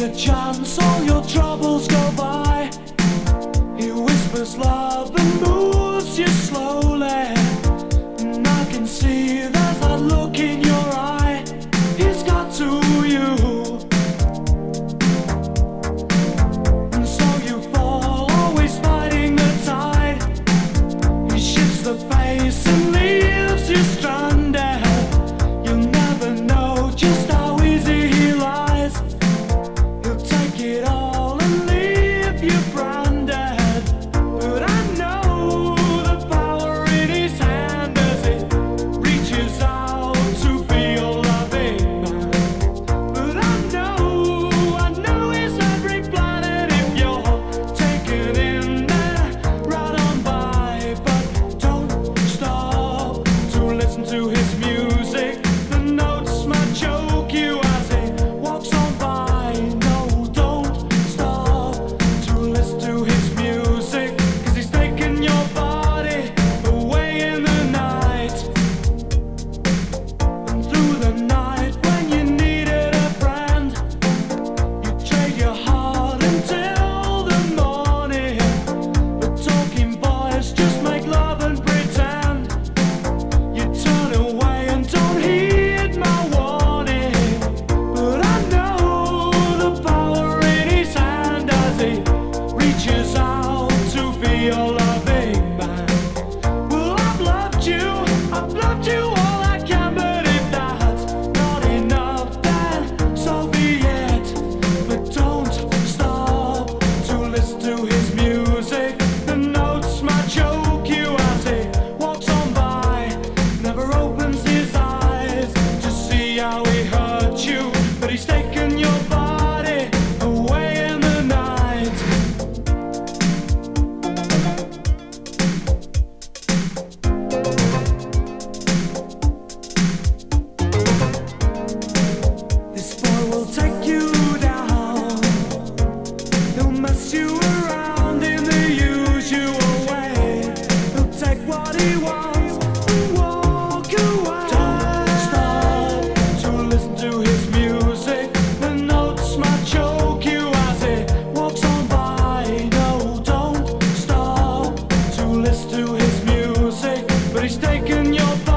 Take a chance, all your troubles go by. He whispers love. reaches your